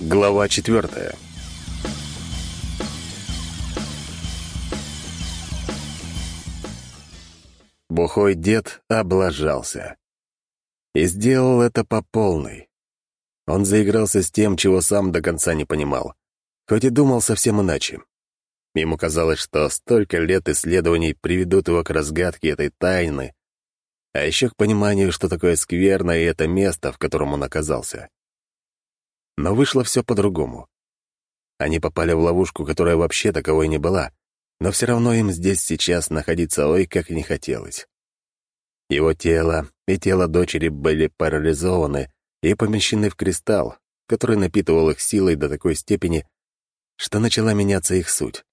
Глава четвертая. Бухой дед облажался. И сделал это по полной. Он заигрался с тем, чего сам до конца не понимал, хоть и думал совсем иначе. Ему казалось, что столько лет исследований приведут его к разгадке этой тайны, а еще к пониманию, что такое скверно и это место, в котором он оказался. Но вышло все по-другому. Они попали в ловушку, которая вообще таковой не была, но все равно им здесь сейчас находиться ой как не хотелось. Его тело и тело дочери были парализованы и помещены в кристалл, который напитывал их силой до такой степени, что начала меняться их суть.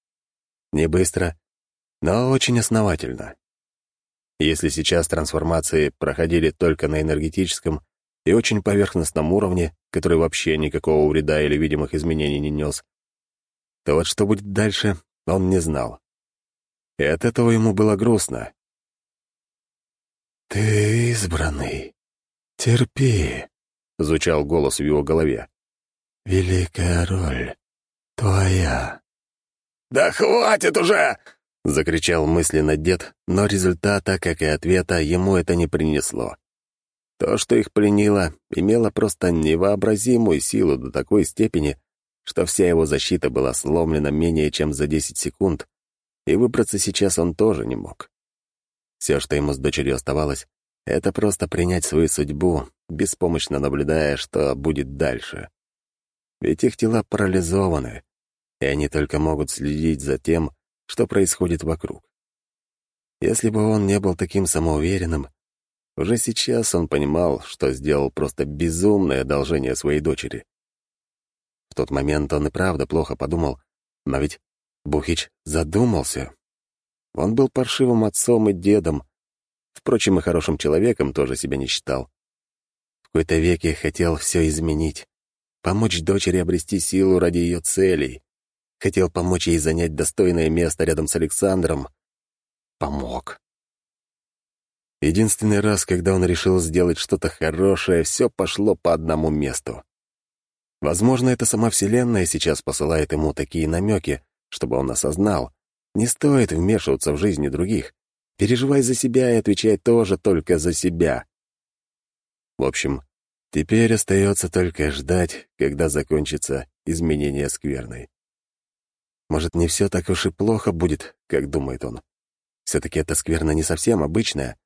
Не быстро, но очень основательно. Если сейчас трансформации проходили только на энергетическом и очень поверхностном уровне, который вообще никакого вреда или видимых изменений не нес, то вот что будет дальше, он не знал. И от этого ему было грустно. «Ты избранный. Терпи», — звучал голос в его голове. «Великая роль твоя». «Да хватит уже!» — закричал мысленно дед, но результата, как и ответа, ему это не принесло. То, что их пленило, имело просто невообразимую силу до такой степени, что вся его защита была сломлена менее чем за 10 секунд, и выбраться сейчас он тоже не мог. Все, что ему с дочерью оставалось, это просто принять свою судьбу, беспомощно наблюдая, что будет дальше. Ведь их тела парализованы, и они только могут следить за тем, что происходит вокруг. Если бы он не был таким самоуверенным, уже сейчас он понимал, что сделал просто безумное одолжение своей дочери. В тот момент он и правда плохо подумал, но ведь Бухич задумался. Он был паршивым отцом и дедом, впрочем, и хорошим человеком тоже себя не считал. В какой-то веке хотел все изменить, помочь дочери обрести силу ради ее целей, хотел помочь ей занять достойное место рядом с Александром. Помог. Единственный раз, когда он решил сделать что-то хорошее, все пошло по одному месту. Возможно, это сама Вселенная сейчас посылает ему такие намеки, чтобы он осознал. Не стоит вмешиваться в жизни других. Переживай за себя и отвечай тоже только за себя. В общем, теперь остается только ждать, когда закончится изменение скверной. Может, не все так уж и плохо будет, как думает он. Все-таки эта скверна не совсем обычная,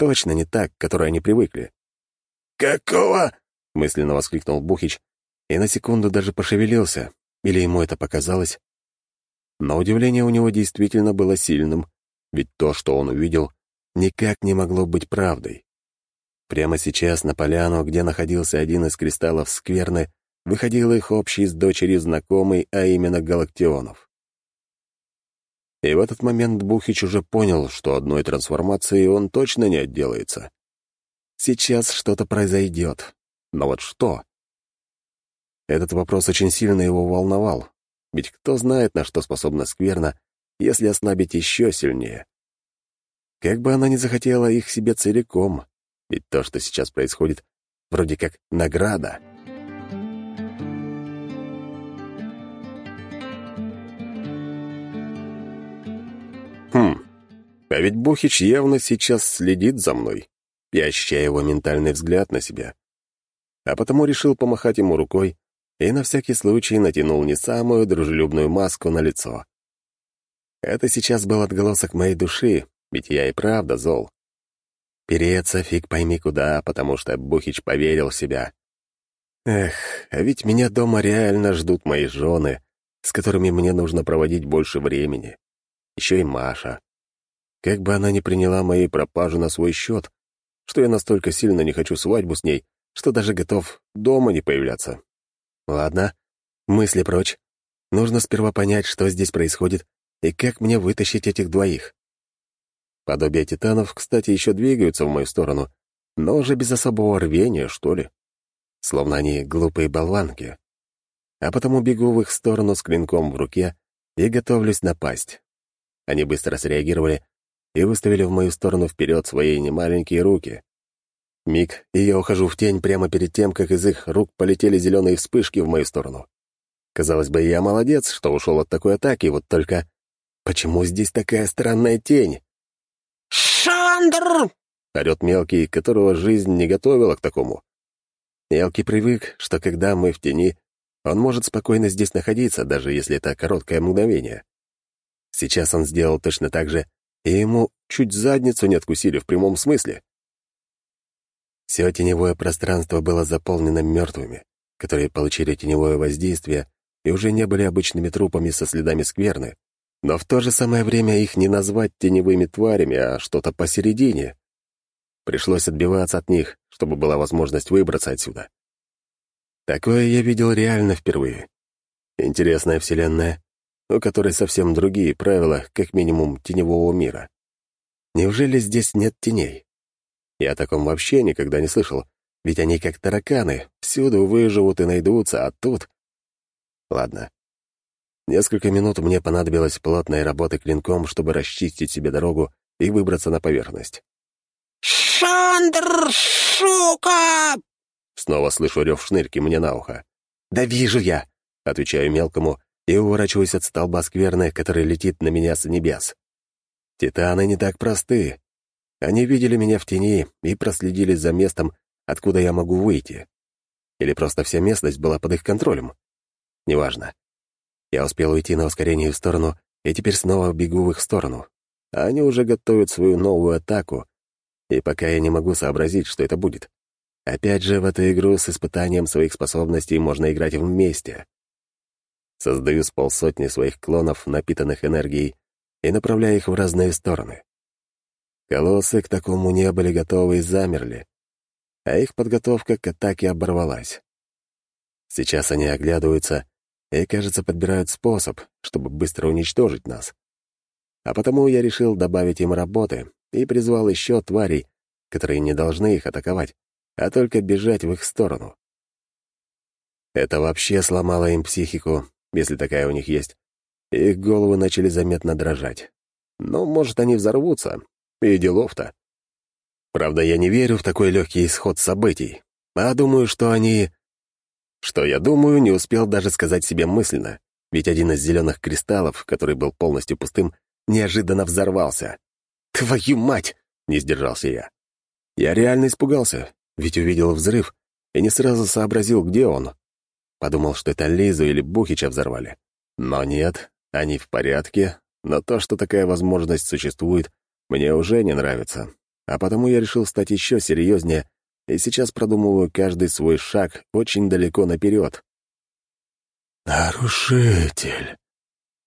Точно не так, к которой они привыкли. «Какого?» — мысленно воскликнул Бухич и на секунду даже пошевелился, или ему это показалось. Но удивление у него действительно было сильным, ведь то, что он увидел, никак не могло быть правдой. Прямо сейчас на поляну, где находился один из кристаллов скверны, выходил их общий с дочерью знакомый, а именно Галактионов. И в этот момент Бухич уже понял, что одной трансформацией он точно не отделается. Сейчас что-то произойдет. Но вот что? Этот вопрос очень сильно его волновал. Ведь кто знает, на что способна скверна, если ослабить еще сильнее. Как бы она ни захотела их себе целиком, ведь то, что сейчас происходит, вроде как награда — а ведь Бухич явно сейчас следит за мной. Я ощущаю его ментальный взгляд на себя. А потому решил помахать ему рукой и на всякий случай натянул не самую дружелюбную маску на лицо. Это сейчас был отголосок моей души, ведь я и правда зол. Переться фиг пойми куда, потому что Бухич поверил в себя. Эх, а ведь меня дома реально ждут мои жены, с которыми мне нужно проводить больше времени еще и Маша. Как бы она ни приняла моей пропажу на свой счет, что я настолько сильно не хочу свадьбу с ней, что даже готов дома не появляться. Ладно, мысли прочь. Нужно сперва понять, что здесь происходит и как мне вытащить этих двоих. Подобие титанов, кстати, еще двигаются в мою сторону, но уже без особого рвения, что ли. Словно они глупые болванки. А потому бегу в их сторону с клинком в руке и готовлюсь напасть. Они быстро среагировали и выставили в мою сторону вперед свои немаленькие руки. Миг, и я ухожу в тень прямо перед тем, как из их рук полетели зеленые вспышки в мою сторону. Казалось бы, я молодец, что ушел от такой атаки, вот только... Почему здесь такая странная тень? «Шандр!» — орёт мелкий, которого жизнь не готовила к такому. Мелкий привык, что когда мы в тени, он может спокойно здесь находиться, даже если это короткое мгновение. Сейчас он сделал точно так же, и ему чуть задницу не откусили в прямом смысле. Все теневое пространство было заполнено мертвыми, которые получили теневое воздействие и уже не были обычными трупами со следами скверны, но в то же самое время их не назвать теневыми тварями, а что-то посередине. Пришлось отбиваться от них, чтобы была возможность выбраться отсюда. Такое я видел реально впервые. Интересная вселенная, у которой совсем другие правила, как минимум, теневого мира. Неужели здесь нет теней? Я о таком вообще никогда не слышал, ведь они как тараканы, всюду выживут и найдутся, а тут... Ладно. Несколько минут мне понадобилось плотной работы клинком, чтобы расчистить себе дорогу и выбраться на поверхность. «Шандр, сука!» Снова слышу рев шнырки мне на ухо. «Да вижу я!» — отвечаю мелкому и уворачиваюсь от столба скверны, который летит на меня с небес. Титаны не так просты. Они видели меня в тени и проследили за местом, откуда я могу выйти. Или просто вся местность была под их контролем. Неважно. Я успел уйти на ускорение в сторону, и теперь снова бегу в их сторону. Они уже готовят свою новую атаку, и пока я не могу сообразить, что это будет. Опять же, в эту игру с испытанием своих способностей можно играть вместе. Создаю с полсотни своих клонов, напитанных энергией, и направляю их в разные стороны. Колоссы к такому не были готовы и замерли, а их подготовка к атаке оборвалась. Сейчас они оглядываются и, кажется, подбирают способ, чтобы быстро уничтожить нас. А потому я решил добавить им работы и призвал еще тварей, которые не должны их атаковать, а только бежать в их сторону. Это вообще сломало им психику, если такая у них есть. Их головы начали заметно дрожать. Ну, может, они взорвутся. И делов-то. Правда, я не верю в такой легкий исход событий, а думаю, что они... Что я думаю, не успел даже сказать себе мысленно, ведь один из зеленых кристаллов, который был полностью пустым, неожиданно взорвался. «Твою мать!» — не сдержался я. Я реально испугался, ведь увидел взрыв и не сразу сообразил, где он. Подумал, что это Лизу или Бухича взорвали. Но нет, они в порядке, но то, что такая возможность существует, мне уже не нравится. А потому я решил стать еще серьезнее и сейчас продумываю каждый свой шаг очень далеко наперед. «Нарушитель,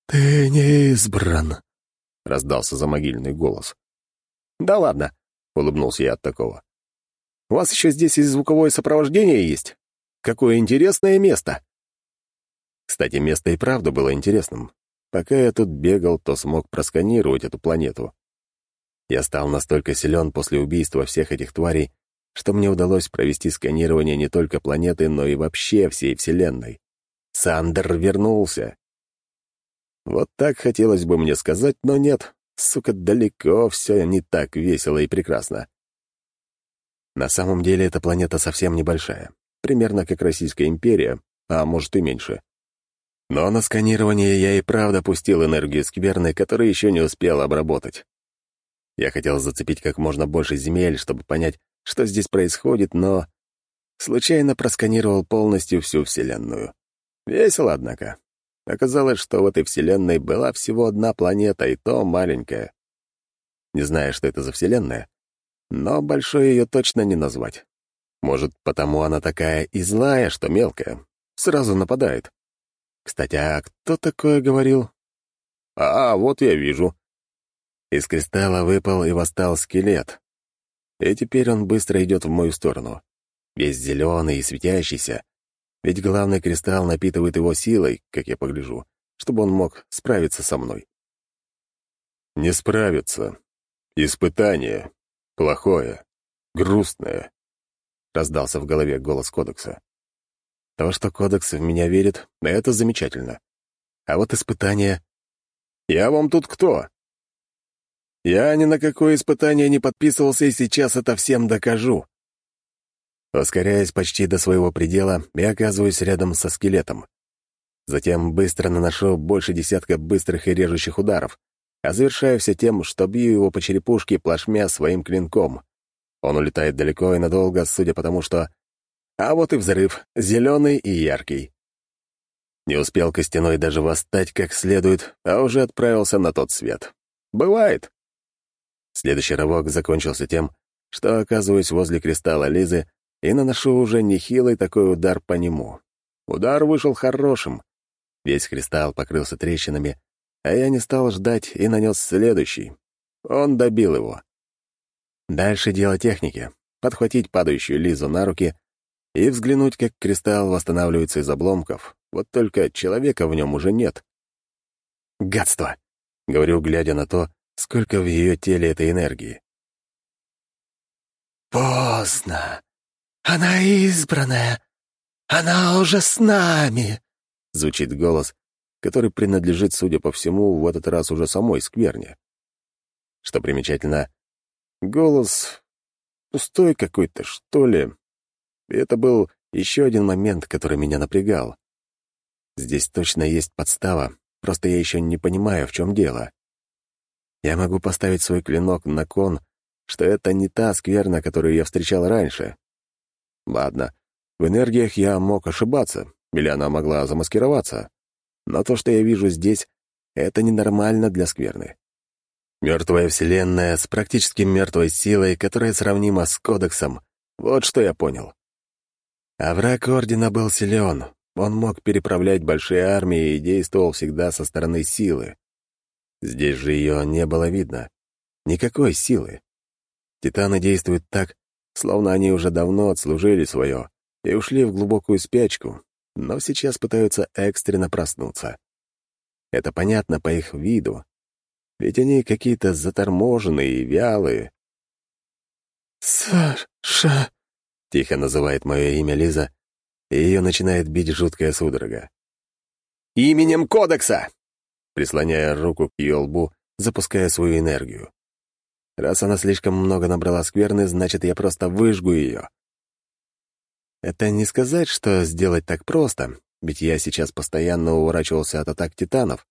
ты не избран», — раздался замогильный голос. «Да ладно», — улыбнулся я от такого. «У вас еще здесь и звуковое сопровождение есть? Какое интересное место!» Кстати, место и правда было интересным. Пока я тут бегал, то смог просканировать эту планету. Я стал настолько силен после убийства всех этих тварей, что мне удалось провести сканирование не только планеты, но и вообще всей Вселенной. Сандер вернулся. Вот так хотелось бы мне сказать, но нет. Сука, далеко все не так весело и прекрасно. На самом деле эта планета совсем небольшая. Примерно как Российская империя, а может и меньше. Но на сканирование я и правда пустил энергию скверны, которую еще не успел обработать. Я хотел зацепить как можно больше земель, чтобы понять, что здесь происходит, но случайно просканировал полностью всю Вселенную. Весело, однако. Оказалось, что в этой Вселенной была всего одна планета, и то маленькая. Не знаю, что это за Вселенная, но большой ее точно не назвать. Может, потому она такая и злая, что мелкая. Сразу нападает. Кстати, а кто такое говорил? А, вот я вижу. Из кристалла выпал и восстал скелет. И теперь он быстро идет в мою сторону. Весь зеленый и светящийся, ведь главный кристалл напитывает его силой, как я погляжу, чтобы он мог справиться со мной. Не справиться. Испытание. Плохое. Грустное. Раздался в голове голос Кодекса. То, что Кодекс в меня верит, это замечательно. А вот испытание... Я вам тут кто? Я ни на какое испытание не подписывался, и сейчас это всем докажу. ускоряясь почти до своего предела и оказываюсь рядом со скелетом. Затем быстро наношу больше десятка быстрых и режущих ударов, а завершаю все тем, что бью его по черепушке плашмя своим клинком. Он улетает далеко и надолго, судя по тому, что... А вот и взрыв, зеленый и яркий. Не успел Костяной даже восстать как следует, а уже отправился на тот свет. Бывает. Следующий рывок закончился тем, что оказываюсь возле кристалла Лизы и наношу уже нехилый такой удар по нему. Удар вышел хорошим. Весь кристалл покрылся трещинами, а я не стал ждать и нанес следующий. Он добил его. Дальше дело техники — подхватить падающую Лизу на руки и взглянуть, как кристалл восстанавливается из обломков. Вот только человека в нем уже нет. «Гадство!» — говорю, глядя на то, сколько в ее теле этой энергии. «Поздно. Она избранная. Она уже с нами!» — звучит голос, который принадлежит, судя по всему, в этот раз уже самой скверне. Что примечательно, голос пустой какой-то, что ли. И это был еще один момент, который меня напрягал. Здесь точно есть подстава, просто я еще не понимаю, в чем дело. Я могу поставить свой клинок на кон, что это не та скверна, которую я встречал раньше. Ладно, в энергиях я мог ошибаться, или она могла замаскироваться. Но то, что я вижу здесь, это ненормально для скверны. Мертвая вселенная с практически мертвой силой, которая сравнима с кодексом. Вот что я понял. А враг Ордена был силен. Он мог переправлять большие армии и действовал всегда со стороны силы. Здесь же ее не было видно. Никакой силы. Титаны действуют так, словно они уже давно отслужили свое и ушли в глубокую спячку, но сейчас пытаются экстренно проснуться. Это понятно по их виду, ведь они какие-то заторможенные и вялые. «Саша!» — тихо называет мое имя Лиза, и ее начинает бить жуткая судорога. «Именем Кодекса!» Прислоняя руку к ее лбу, запуская свою энергию. Раз она слишком много набрала скверны, значит, я просто выжгу ее. Это не сказать, что сделать так просто, ведь я сейчас постоянно уворачивался от атак титанов.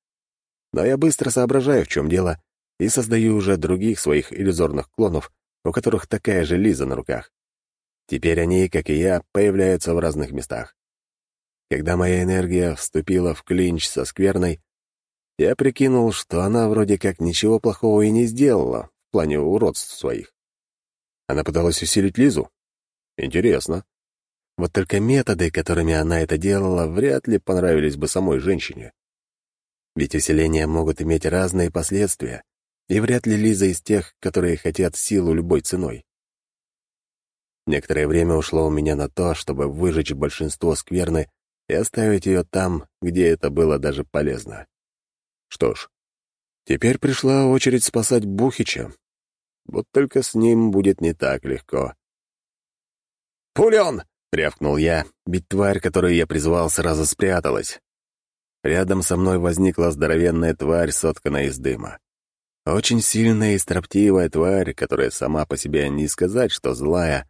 Но я быстро соображаю, в чем дело, и создаю уже других своих иллюзорных клонов, у которых такая же Лиза на руках. Теперь они, как и я, появляются в разных местах. Когда моя энергия вступила в клинч со скверной, я прикинул, что она вроде как ничего плохого и не сделала в плане уродств своих. Она пыталась усилить Лизу? Интересно. Вот только методы, которыми она это делала, вряд ли понравились бы самой женщине. Ведь усиления могут иметь разные последствия, и вряд ли Лиза из тех, которые хотят силу любой ценой. Некоторое время ушло у меня на то, чтобы выжечь большинство скверны и оставить ее там, где это было даже полезно. Что ж, теперь пришла очередь спасать Бухича. Вот только с ним будет не так легко. «Пулен!» — рявкнул я, ведь тварь, которую я призвал, сразу спряталась. Рядом со мной возникла здоровенная тварь, сотканная из дыма. Очень сильная и строптивая тварь, которая сама по себе не сказать, что злая,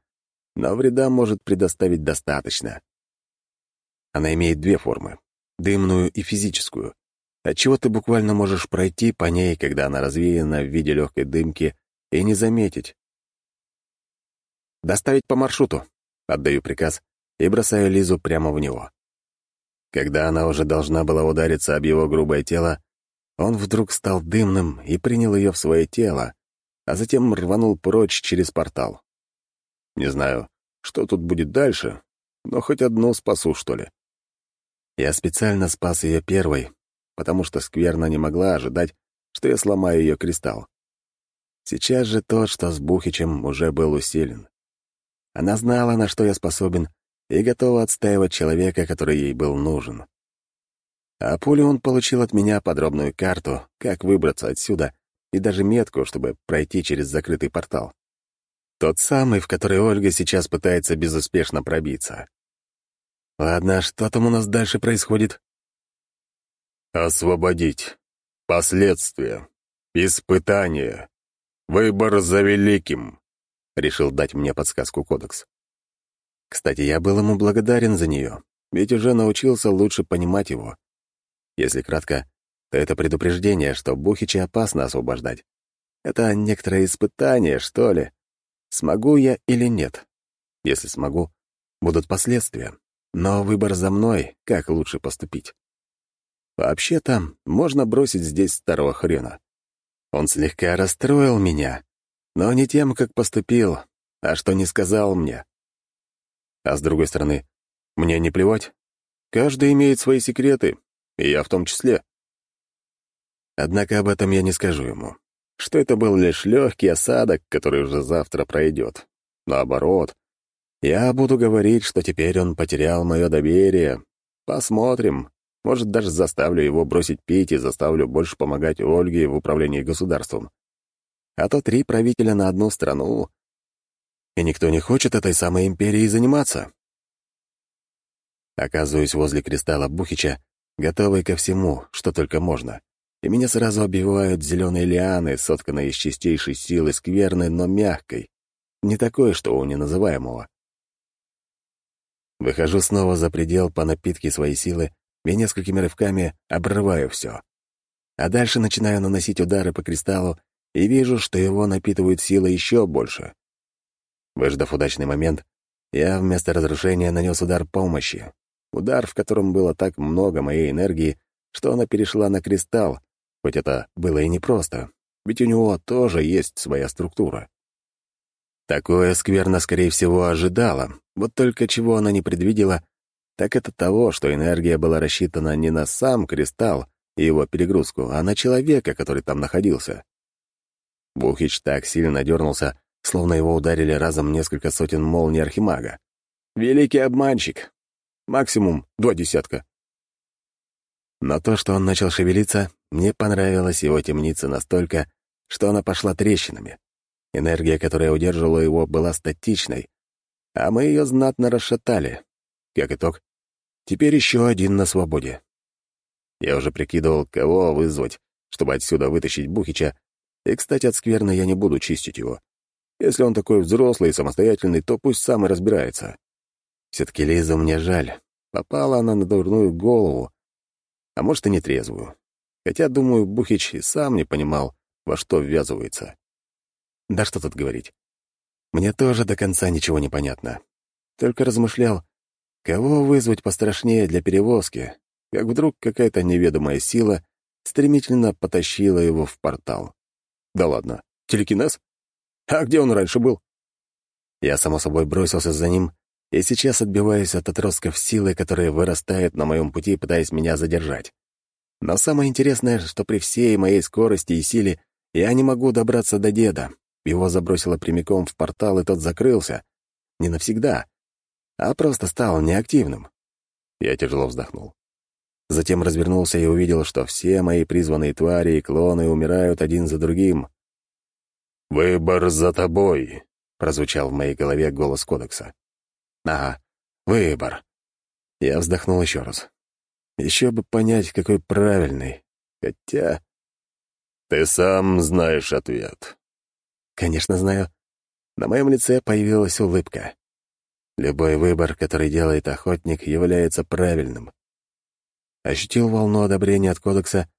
но вреда может предоставить достаточно. Она имеет две формы — дымную и физическую, отчего ты буквально можешь пройти по ней, когда она развеяна в виде легкой дымки, и не заметить. «Доставить по маршруту», — отдаю приказ и бросаю Лизу прямо в него. Когда она уже должна была удариться об его грубое тело, он вдруг стал дымным и принял ее в свое тело, а затем рванул прочь через портал. Не знаю, что тут будет дальше, но хоть одну спасу, что ли. Я специально спас ее первой, потому что скверно не могла ожидать, что я сломаю ее кристалл. Сейчас же тот, что с Бухичем, уже был усилен. Она знала, на что я способен, и готова отстаивать человека, который ей был нужен. А пулю он получил от меня подробную карту, как выбраться отсюда, и даже метку, чтобы пройти через закрытый портал. Тот самый, в который Ольга сейчас пытается безуспешно пробиться. Ладно, что там у нас дальше происходит? Освободить. Последствия. Испытания. Выбор за великим. Решил дать мне подсказку кодекс. Кстати, я был ему благодарен за нее, ведь уже научился лучше понимать его. Если кратко, то это предупреждение, что Бухича опасно освобождать. Это некоторое испытание, что ли. Смогу я или нет? Если смогу, будут последствия. Но выбор за мной, как лучше поступить. Вообще-то, можно бросить здесь старого хрена. Он слегка расстроил меня, но не тем, как поступил, а что не сказал мне. А с другой стороны, мне не плевать. Каждый имеет свои секреты, и я в том числе. Однако об этом я не скажу ему, что это был лишь легкий осадок, который уже завтра пройдет. Наоборот, я буду говорить, что теперь он потерял мое доверие. Посмотрим. Может, даже заставлю его бросить пить и заставлю больше помогать Ольге в управлении государством. А то три правителя на одну страну. И никто не хочет этой самой империей заниматься. Оказываюсь возле кристалла Бухича, готовый ко всему, что только можно и меня сразу обивают зеленые лианы, сотканные из чистейшей силы скверной, но мягкой, не такой, что у неназываемого. Выхожу снова за предел по напитке своей силы и несколькими рывками обрываю все. А дальше начинаю наносить удары по кристаллу и вижу, что его напитывают силой еще больше. Выждав удачный момент, я вместо разрушения нанес удар помощи. Удар, в котором было так много моей энергии, что она перешла на кристалл, Хоть это было и непросто, ведь у него тоже есть своя структура. Такое скверно, скорее всего, ожидала, вот только чего она не предвидела, так это того, что энергия была рассчитана не на сам кристалл и его перегрузку, а на человека, который там находился. Бухич так сильно дернулся, словно его ударили разом несколько сотен молний Архимага. Великий обманщик. Максимум два десятка. Но то, что он начал шевелиться, мне понравилась его темница настолько, что она пошла трещинами. Энергия, которая удерживала его, была статичной, а мы ее знатно расшатали. Как итог, теперь еще один на свободе. Я уже прикидывал, кого вызвать, чтобы отсюда вытащить Бухича, и, кстати, от скверны я не буду чистить его. Если он такой взрослый и самостоятельный, то пусть сам и разбирается. Все-таки Лизу мне жаль. Попала она на дурную голову, а может, и нетрезвую. Хотя, думаю, Бухич и сам не понимал, во что ввязывается. Да что тут говорить. Мне тоже до конца ничего не понятно. Только размышлял, кого вызвать пострашнее для перевозки, как вдруг какая-то неведомая сила стремительно потащила его в портал. Да ладно, телекинез? А где он раньше был? Я, само собой, бросился за ним и сейчас отбиваюсь от отростков силы, которые вырастают на моем пути, пытаясь меня задержать. Но самое интересное, что при всей моей скорости и силе я не могу добраться до деда. Его забросило прямиком в портал, и тот закрылся. Не навсегда, а просто стал неактивным. Я тяжело вздохнул. Затем развернулся и увидел, что все мои призванные твари и клоны умирают один за другим. «Выбор за тобой», — прозвучал в моей голове голос кодекса. Ага, выбор. Я вздохнул еще раз. Еще бы понять, какой правильный. Хотя... Ты сам знаешь ответ. Конечно, знаю. На моем лице появилась улыбка. Любой выбор, который делает охотник, является правильным. Ощутил волну одобрения от кодекса,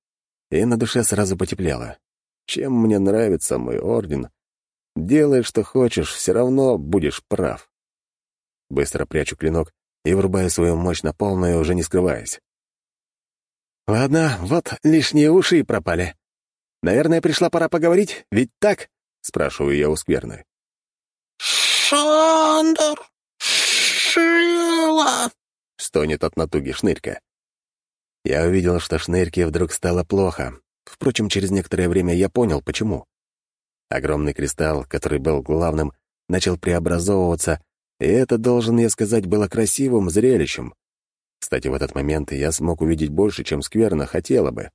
и на душе сразу потеплело. Чем мне нравится мой орден, делай, что хочешь, все равно будешь прав. Быстро прячу клинок и врубаю свою мощь на полную, уже не скрываясь. «Ладно, вот лишние уши и пропали. Наверное, пришла пора поговорить, ведь так?» — спрашиваю я у скверны. «Шандер! Шила!» — стонет от натуги шнырька. Я увидел, что шнырьке вдруг стало плохо. Впрочем, через некоторое время я понял, почему. Огромный кристалл, который был главным, начал преобразовываться и это, должен я сказать, было красивым зрелищем. Кстати, в этот момент я смог увидеть больше, чем скверно хотела бы.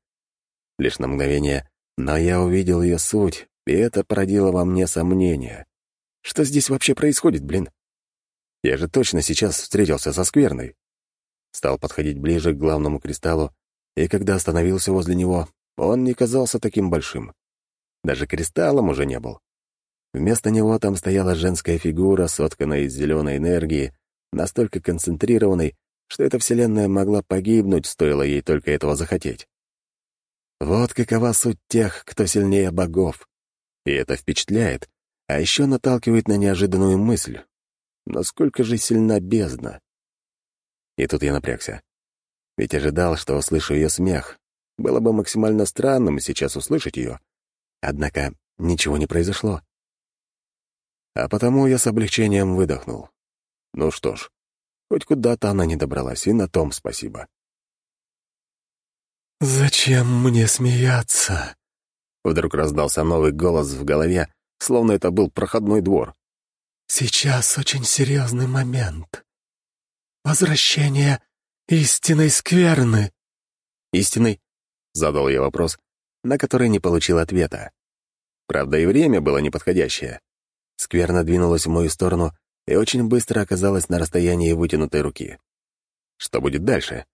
Лишь на мгновение, но я увидел ее суть, и это породило во мне сомнения. Что здесь вообще происходит, блин? Я же точно сейчас встретился со скверной. Стал подходить ближе к главному кристаллу, и когда остановился возле него, он не казался таким большим. Даже кристаллом уже не был. Вместо него там стояла женская фигура, сотканная из зеленой энергии, настолько концентрированной, что эта вселенная могла погибнуть, стоило ей только этого захотеть. Вот какова суть тех, кто сильнее богов. И это впечатляет, а еще наталкивает на неожиданную мысль. Насколько же сильна бездна? И тут я напрягся. Ведь ожидал, что услышу ее смех. Было бы максимально странным сейчас услышать ее. Однако ничего не произошло. А потому я с облегчением выдохнул. Ну что ж, хоть куда-то она не добралась, и на том спасибо. «Зачем мне смеяться?» Вдруг раздался новый голос в голове, словно это был проходной двор. «Сейчас очень серьезный момент. Возвращение истинной скверны». «Истинной?» — задал я вопрос, на который не получил ответа. Правда, и время было неподходящее. Скверна двинулась в мою сторону и очень быстро оказалась на расстоянии вытянутой руки. Что будет дальше?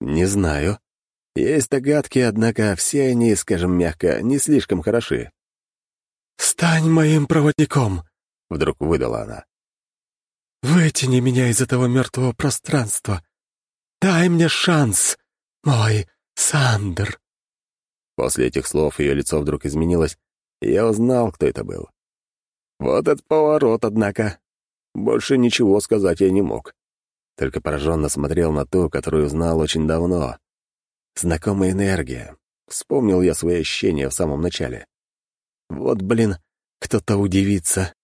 Не знаю. Есть догадки, однако все они, скажем мягко, не слишком хороши. «Стань моим проводником!» — вдруг выдала она. «Вытяни меня из этого мертвого пространства. Дай мне шанс, мой Сандер!» После этих слов ее лицо вдруг изменилось, и я узнал, кто это был. Вот этот поворот, однако. Больше ничего сказать я не мог. Только пораженно смотрел на ту, которую знал очень давно. Знакомая энергия. Вспомнил я свои ощущения в самом начале. Вот, блин, кто-то удивится,